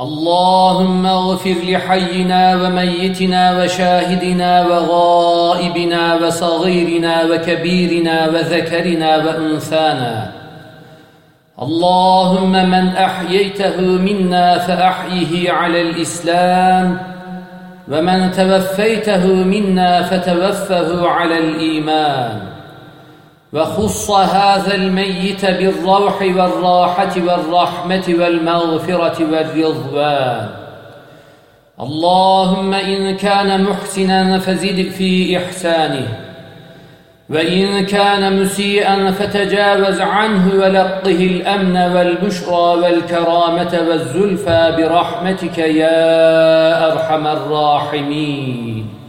اللهم اغفر لحينا وميتنا وشاهدنا وغائبنا وصغيرنا وكبيرنا وذكرنا وأنثانا. اللهم من أحييته منا فأحيه على الإسلام ومن توفيته منا فتوفه على الإيمان. وخص هذا الميت بالروح والراحة والرحمة والمغفرة والرضوان. اللهم إن كان محسنا فزد في إحسانه وإن كان مسيئا فتجاوز عنه ولقه الأمن والبشرى والكرامة والزلفى برحمتك يا أرحم الراحمين.